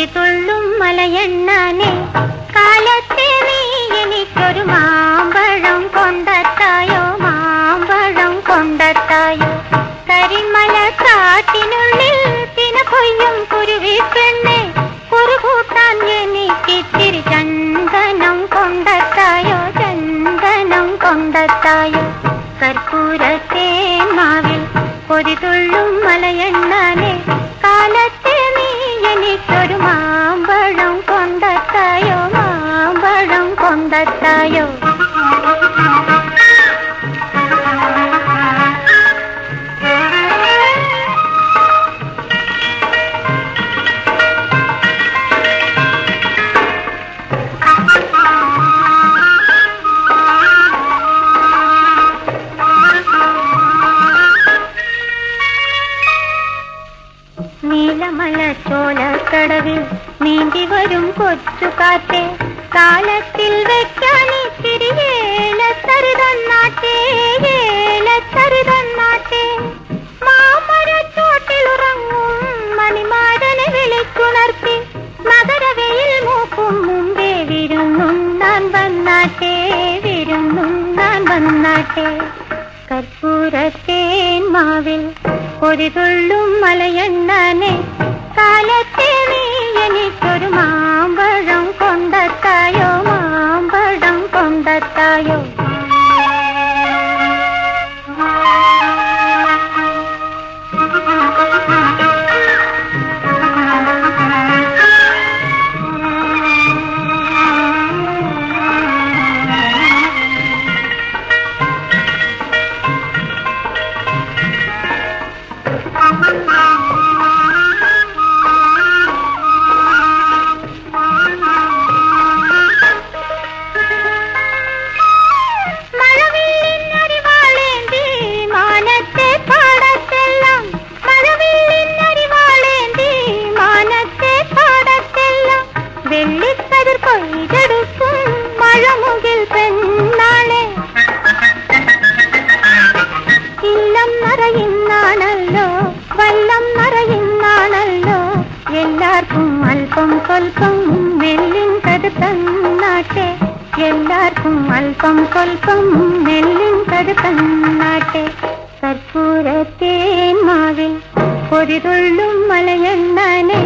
കൊതിതുള്ളും മലയണ്ണാനെ. കാലത്തെ നീ എനിക്കൊരു മാമ്പഴം കൊണ്ടത്തായോ? മാമ്പഴം കൊണ്ടത്തായോ? കരിമല കാട്ടിനുള്ളിൽ തിന കൊയ്യും കുരുവി പെണ്ണെ. കുറുകൂട്ടാൻ എനിക്കിത്തിരി ചന്ദനം കൊണ്ടത്തായോ? ചന്ദനം കൊണ്ടത്തായോ? കർപ്പൂരത്തെ മാവിൽ കൊതിതുള്ളും മലയെണ്ണാനെ. കാലത്തെ ചോലക്കടവിൽ നീന്തി വരും കൊച്ചു കാറ്റേ. കാലത്തിൽ വെക്കാൻ ഇത്തിരി ഏലത്തറി തന്നാട്ടേ ഏലത്തറി തന്നാട്ടെ മാമരച്ചോട്ടിലുറങ്ങും വിളിച്ചുണർത്തി. മകരവെയിൽ മൂക്കും മുമ്പേ വിരുന്നും നാൻ വന്നാട്ടേ വിരുന്നും നാൻ വന്നാട്ടേ. കർപ്പൂരത്തേൻ മാവിൽ കൊതിതുള്ളും മലയെണ്ണാനെ കൊണ്ടത്തായോ കൊയ്തെടുക്കും മഴമുകിൽ പെണ്ണാളെ ഇല്ലം നിറയുന്നാണല്ലോ വല്ലം നിറയുന്നാണല്ലോ എല്ലാവർക്കും അല്പം സ്വൽപ്പം നെല്ലിൻ കടുത്തന്നാട്ടെ എല്ലാവർക്കും അല്പം സ്വൽപ്പം നെല്ലിൻ കടുത്തന്നാട്ടെ കർപ്പൂരത്തേൻ മാവിൽ പൊരിതുള്ളും മലയെണ്ണാനെ.